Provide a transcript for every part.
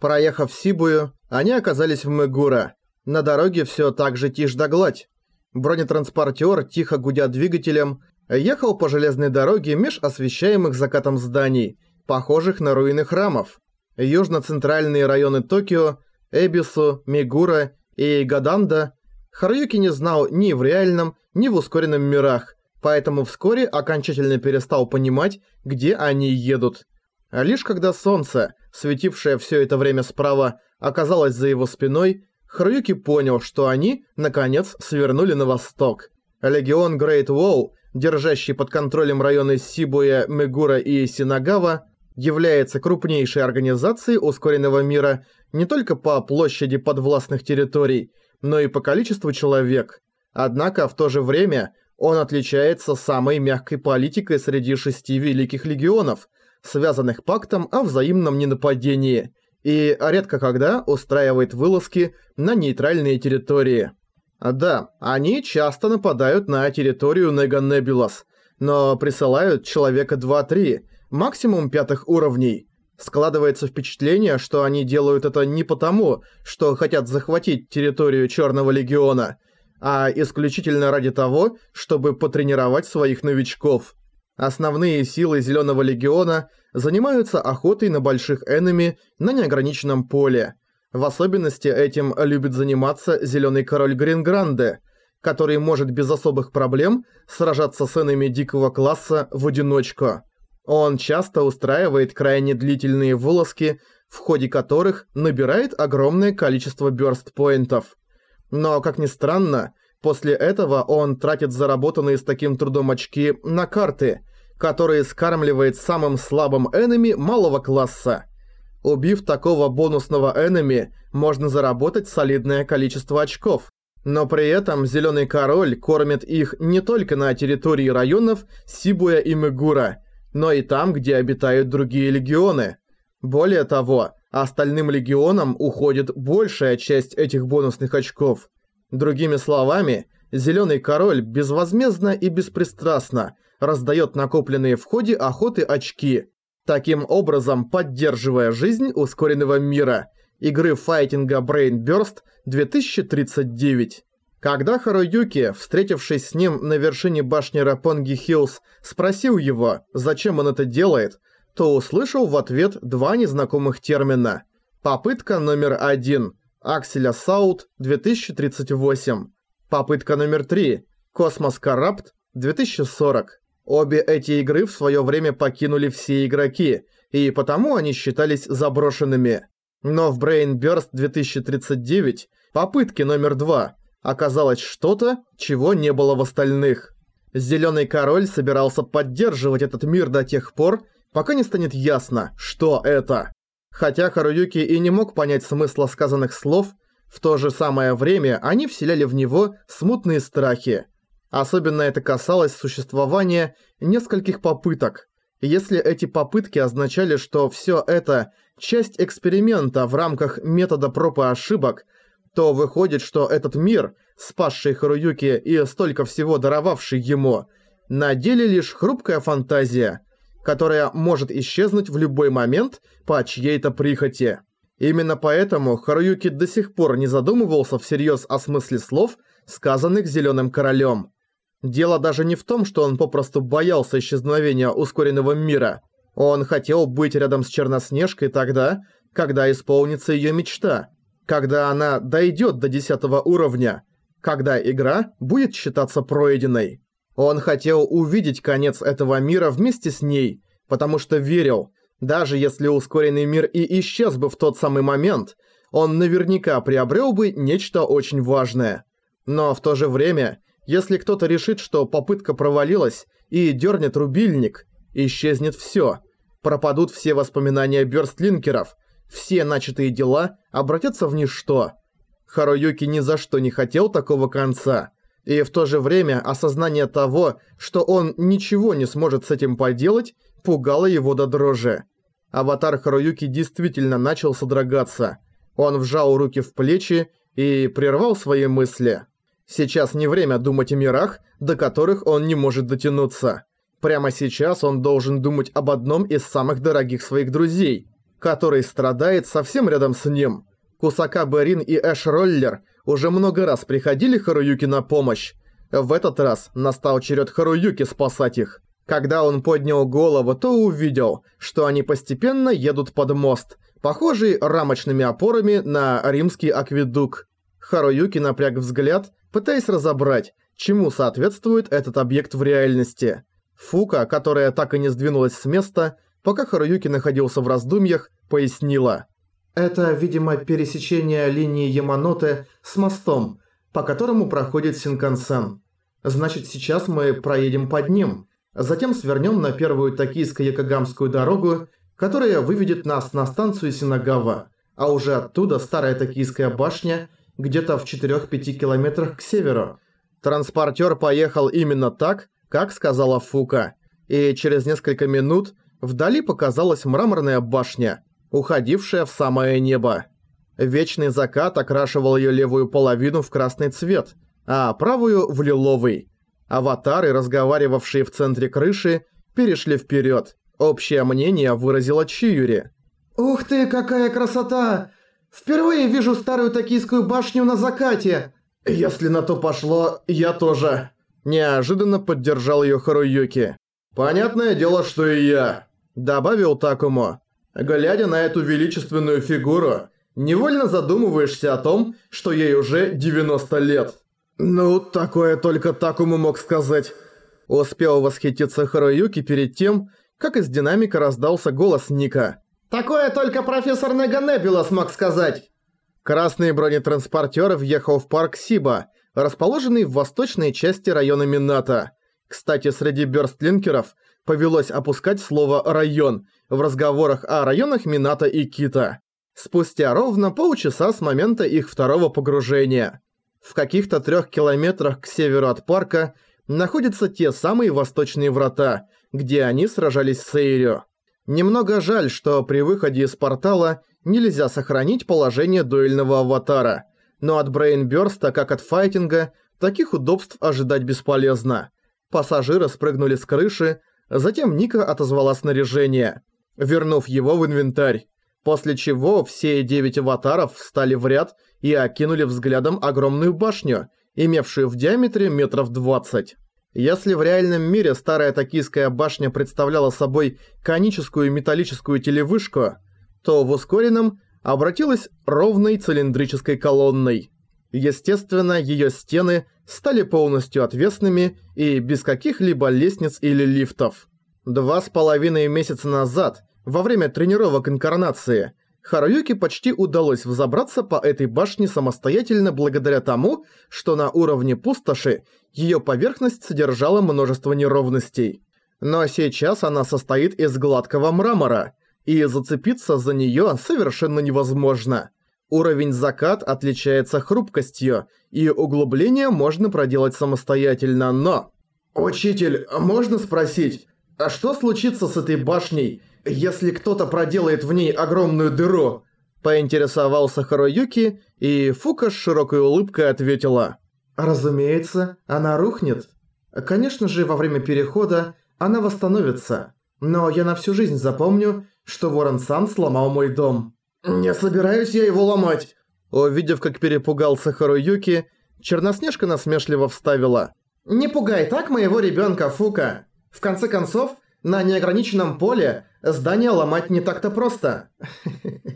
Проехав Сибую, они оказались в Мегура. На дороге все так же тишь да гладь. Бронетранспортер, тихо гудя двигателем, ехал по железной дороге меж освещаемых закатом зданий, похожих на руины храмов. Южно-центральные районы Токио, Эбису, Мигура и Гаданда Харуюки не знал ни в реальном, ни в ускоренном мирах, поэтому вскоре окончательно перестал понимать, где они едут. Лишь когда солнце, светившее все это время справа, оказалось за его спиной, Харуюки понял, что они, наконец, свернули на восток. Легион Грейт Уолл, держащий под контролем районы Сибуя, Мегура и Синагава, является крупнейшей организацией ускоренного мира не только по площади подвластных территорий, но и по количеству человек. Однако в то же время он отличается самой мягкой политикой среди шести великих легионов, связанных пактом о взаимном ненападении – и редко когда устраивает вылазки на нейтральные территории. Да, они часто нападают на территорию Неганебулас, но присылают человека 2-3, максимум пятых уровней. Складывается впечатление, что они делают это не потому, что хотят захватить территорию Черного Легиона, а исключительно ради того, чтобы потренировать своих новичков. Основные силы Зеленого Легиона занимаются охотой на больших энеми на неограниченном поле. В особенности этим любит заниматься Зеленый Король Грингранде, который может без особых проблем сражаться с энеми дикого класса в одиночку. Он часто устраивает крайне длительные вылазки, в ходе которых набирает огромное количество бёрст-поинтов. Но, как ни странно, после этого он тратит заработанные с таким трудом очки на карты – который скармливает самым слабым энеми малого класса. Убив такого бонусного энеми, можно заработать солидное количество очков. Но при этом Зеленый Король кормит их не только на территории районов Сибуя и Мегура, но и там, где обитают другие легионы. Более того, остальным легионам уходит большая часть этих бонусных очков. Другими словами, Зеленый Король безвозмездно и беспристрастно – раздает накопленные в ходе охоты очки, таким образом поддерживая жизнь ускоренного мира, игры файтинга Brain Burst 2039. Когда Харуюки, встретившись с ним на вершине башни Рапонги Хиллз, спросил его, зачем он это делает, то услышал в ответ два незнакомых термина. Попытка номер один. Accel Assault 2038. Попытка номер три. Cosmos Corrupt 2040. Обе эти игры в свое время покинули все игроки, и потому они считались заброшенными. Но в Brain Burst 2039 попытки номер два оказалось что-то, чего не было в остальных. Зеленый король собирался поддерживать этот мир до тех пор, пока не станет ясно, что это. Хотя Харуюки и не мог понять смысла сказанных слов, в то же самое время они вселяли в него смутные страхи. Особенно это касалось существования нескольких попыток. Если эти попытки означали, что всё это часть эксперимента в рамках метода проб и ошибок, то выходит, что этот мир, спасший Харуюки и столько всего даровавший ему, на деле лишь хрупкая фантазия, которая может исчезнуть в любой момент по чьей-то прихоти. Именно поэтому Харуюки до сих пор не задумывался всерьез о смысле слов, сказанных Зелёным Королем. Дело даже не в том, что он попросту боялся исчезновения ускоренного мира. Он хотел быть рядом с Черноснежкой тогда, когда исполнится её мечта, когда она дойдёт до десятого уровня, когда игра будет считаться пройденной. Он хотел увидеть конец этого мира вместе с ней, потому что верил, даже если ускоренный мир и исчез бы в тот самый момент, он наверняка приобрел бы нечто очень важное. Но в то же время если кто-то решит, что попытка провалилась и дернет рубильник, исчезнет все. Пропадут все воспоминания бёрстлинкеров, все начатые дела обратятся в ничто. Харуюки ни за что не хотел такого конца. И в то же время осознание того, что он ничего не сможет с этим поделать, пугало его до дрожи. Аватар Харуюки действительно начал содрогаться. Он вжал руки в плечи и прервал свои мысли. Сейчас не время думать о мирах, до которых он не может дотянуться. Прямо сейчас он должен думать об одном из самых дорогих своих друзей – который страдает совсем рядом с ним. Кусака Берин и Эш Роллер уже много раз приходили Харуюки на помощь. В этот раз настал черед Харуюки спасать их. Когда он поднял голову, то увидел, что они постепенно едут под мост, похожий рамочными опорами на римский акведук. Харуюки напряг взгляд, пытаясь разобрать, чему соответствует этот объект в реальности. Фука, которая так и не сдвинулась с места, пока Харуюки находился в раздумьях, пояснила. «Это, видимо, пересечение линии Яманоте с мостом, по которому проходит Синкансен. Значит, сейчас мы проедем под ним, затем свернем на первую токийско-якогамскую дорогу, которая выведет нас на станцию Синагава, а уже оттуда старая токийская башня где-то в 4-5 километрах к северу. Транспортер поехал именно так, как сказала Фука, и через несколько минут вдали показалась мраморная башня, уходившая в самое небо. Вечный закат окрашивал ее левую половину в красный цвет, а правую в лиловый. Аватары, разговаривавшие в центре крыши, перешли вперед. Общее мнение выразила Чиюри. «Ух ты, какая красота! Впервые вижу старую токийскую башню на закате!» «Если на то пошло, я тоже!» Неожиданно поддержал ее Харуюки. «Понятное дело, что и я!» Добавил Такому. Глядя на эту величественную фигуру, невольно задумываешься о том, что ей уже 90 лет. «Ну, такое только Такому мог сказать». Успел восхититься Харуюки перед тем, как из динамика раздался голос Ника. «Такое только профессор Неганебила смог сказать!» Красный бронетранспортер въехал в парк Сиба, расположенный в восточной части района Мината. Кстати, среди бёрстлинкеров повелось опускать слово «район» в разговорах о районах Мината и Кита спустя ровно полчаса с момента их второго погружения. В каких-то трех километрах к северу от парка находятся те самые восточные врата, где они сражались с Эйрё. Немного жаль, что при выходе из портала нельзя сохранить положение дуэльного аватара, но от брейнбёрста, как от файтинга, таких удобств ожидать бесполезно. Пассажиры спрыгнули с крыши, затем Ника отозвала снаряжение, вернув его в инвентарь после чего все девять аватаров встали в ряд и окинули взглядом огромную башню, имевшую в диаметре метров двадцать. Если в реальном мире старая токийская башня представляла собой коническую металлическую телевышку, то в ускоренном обратилась ровной цилиндрической колонной. Естественно, ее стены стали полностью отвесными и без каких-либо лестниц или лифтов. Два с половиной месяца назад во время тренировок инкарнации Харуюке почти удалось взобраться по этой башне самостоятельно благодаря тому, что на уровне пустоши ее поверхность содержала множество неровностей. Но сейчас она состоит из гладкого мрамора, и зацепиться за нее совершенно невозможно. Уровень закат отличается хрупкостью, и углубление можно проделать самостоятельно, но... «Учитель, можно спросить, а что случится с этой башней, если кто-то проделает в ней огромную дыру?» Поинтересовался Харуюки, и Фука с широкой улыбкой ответила. «Разумеется, она рухнет. Конечно же, во время перехода она восстановится. Но я на всю жизнь запомню, что Ворон-сан сломал мой дом». «Не собираюсь я его ломать!» Увидев, как перепугался Харуюки, Черноснежка насмешливо вставила. «Не пугай так моего ребенка, Фука. В конце концов, на неограниченном поле здание ломать не так-то просто.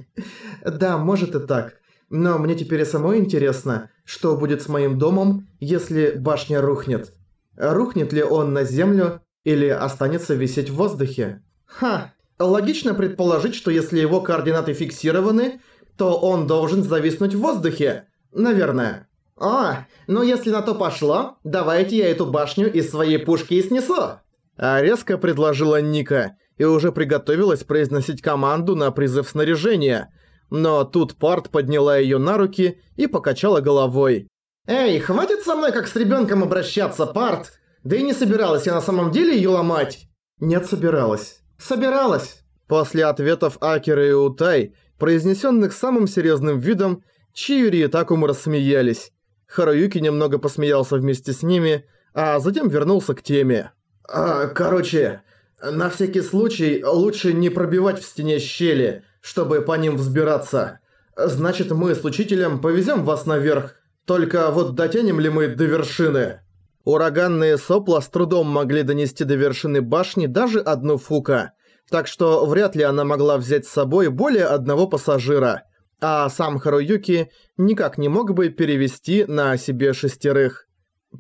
Да, может и так. Но мне теперь и самой интересно, что будет с моим домом, если башня рухнет. Рухнет ли он на землю или останется висеть в воздухе? Ха, логично предположить, что если его координаты фиксированы, то он должен зависнуть в воздухе. Наверное. О, ну если на то пошло, давайте я эту башню из своей пушки и снесу. А резко предложила Ника и уже приготовилась произносить команду на призыв снаряжения. Но тут Парт подняла её на руки и покачала головой. «Эй, хватит со мной как с ребёнком обращаться, Парт! Да и не собиралась я на самом деле её ломать!» «Нет, собиралась». «Собиралась!» После ответов Акеры и Утай, произнесённых самым серьёзным видом, Чиюри и Такому рассмеялись. Харуюки немного посмеялся вместе с ними, а затем вернулся к теме. А, короче, на всякий случай лучше не пробивать в стене щели, чтобы по ним взбираться. Значит, мы с учителем повезем вас наверх. Только вот дотянем ли мы до вершины?» Ураганные сопла с трудом могли донести до вершины башни даже одну фука, так что вряд ли она могла взять с собой более одного пассажира, а сам Харуюки никак не мог бы перевести на себе шестерых.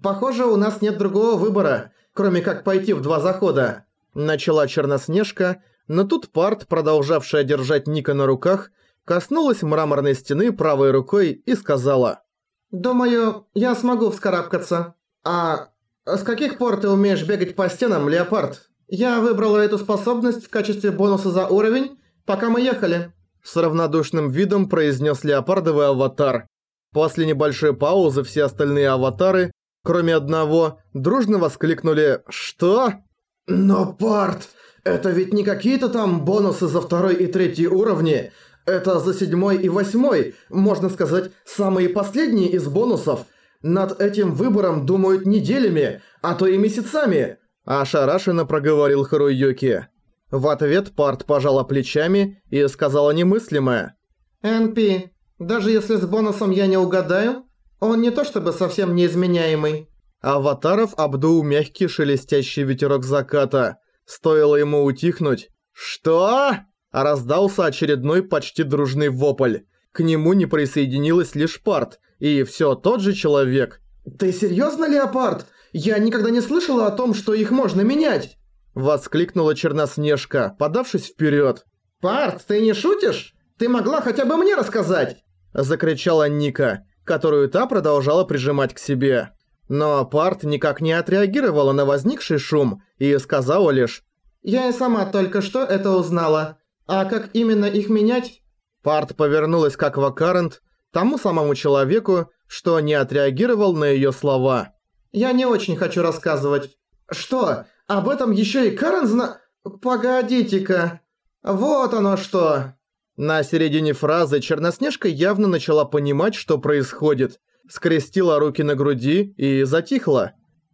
«Похоже, у нас нет другого выбора, кроме как пойти в два захода», начала Черноснежка, но тут Парт, продолжавшая держать Ника на руках, коснулась мраморной стены правой рукой и сказала «Думаю, я смогу вскарабкаться». «А с каких пор ты умеешь бегать по стенам, Леопард? Я выбрала эту способность в качестве бонуса за уровень, пока мы ехали». С равнодушным видом произнес леопардовый аватар. После небольшой паузы все остальные аватары, кроме одного, дружно воскликнули «Что?». «Но, Парт, это ведь не какие-то там бонусы за второй и третий уровни. Это за седьмой и восьмой, можно сказать, самые последние из бонусов. Над этим выбором думают неделями, а то и месяцами!» Ошарашенно проговорил Харуюки. В ответ Парт пожала плечами и сказала немыслимое. «НП, даже если с бонусом я не угадаю, он не то чтобы совсем неизменяемый». Аватаров обдул мягкий шелестящий ветерок заката. Стоило ему утихнуть. «Что?» Раздался очередной почти дружный вопль. К нему не присоединилась лишь Парт, и все тот же человек. «Ты серьезно, Леопард? Я никогда не слышала о том, что их можно менять!» Воскликнула Черноснежка, подавшись вперед. «Парт, ты не шутишь? Ты могла хотя бы мне рассказать!» Закричала Ника, которую та продолжала прижимать к себе. Но Парт никак не отреагировала на возникший шум и сказала лишь «Я и сама только что это узнала. А как именно их менять?» Парт повернулась к Аквакарент, тому самому человеку, что не отреагировал на её слова. «Я не очень хочу рассказывать». «Что? Об этом ещё и Карен зна...» «Погодите-ка. Вот оно что!» На середине фразы Черноснежка явно начала понимать, что происходит. Скрестила руки на груди и затихла.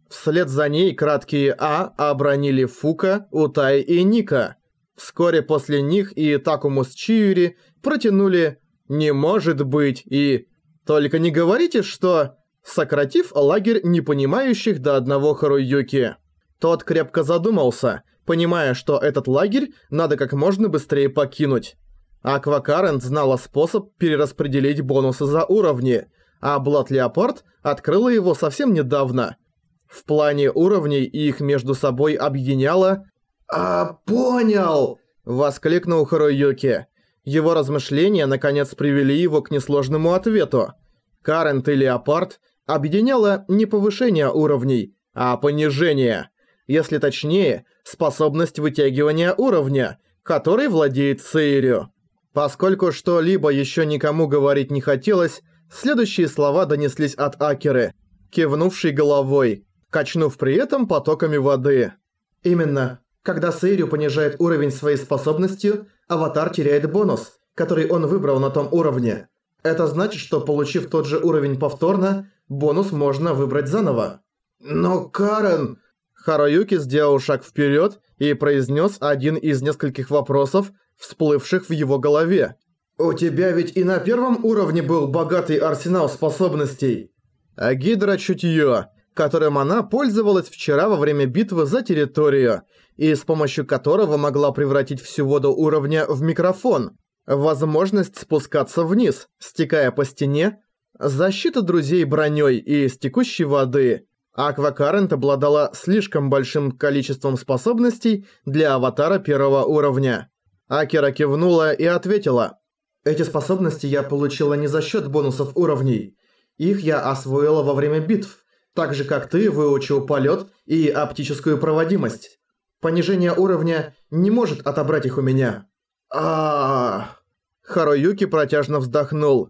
Вслед за ней краткие «А» обронили Фука, Утай и Ника. Вскоре после них и Такому с Чиури протянули «Не может быть» и «Только не говорите, что...» сократив лагерь непонимающих до одного Харуюки. Тот крепко задумался, понимая, что этот лагерь надо как можно быстрее покинуть. Аквакарент знала способ перераспределить бонусы за уровни, а Блад Леопард открыла его совсем недавно. В плане уровней их между собой объединяло «А, понял!» – воскликнул Харуюки. Его размышления наконец привели его к несложному ответу. Карент и Леопард объединяло не повышение уровней, а понижение. Если точнее, способность вытягивания уровня, которой владеет Сейрю. Поскольку что-либо еще никому говорить не хотелось, следующие слова донеслись от Акеры, кивнувшей головой, качнув при этом потоками воды. «Именно. Когда Сейрю понижает уровень своей способностью, аватар теряет бонус, который он выбрал на том уровне. Это значит, что получив тот же уровень повторно, бонус можно выбрать заново. Но Карен... Харуюки сделал шаг вперед и произнес один из нескольких вопросов, всплывших в его голове. «У тебя ведь и на первом уровне был богатый арсенал способностей». А Гидра которым она пользовалась вчера во время битвы за территорию, и с помощью которого могла превратить всю воду уровня в микрофон, возможность спускаться вниз, стекая по стене, защита друзей броней и из текущей воды. Аквакарент обладала слишком большим количеством способностей для аватара первого уровня. Акера кивнула и ответила. «Эти способности я получила не за счет бонусов уровней. Их я освоила во время битв, так же как ты выучил полет и оптическую проводимость. Понижение уровня не может отобрать их у меня. а Харуюки протяжно вздохнул.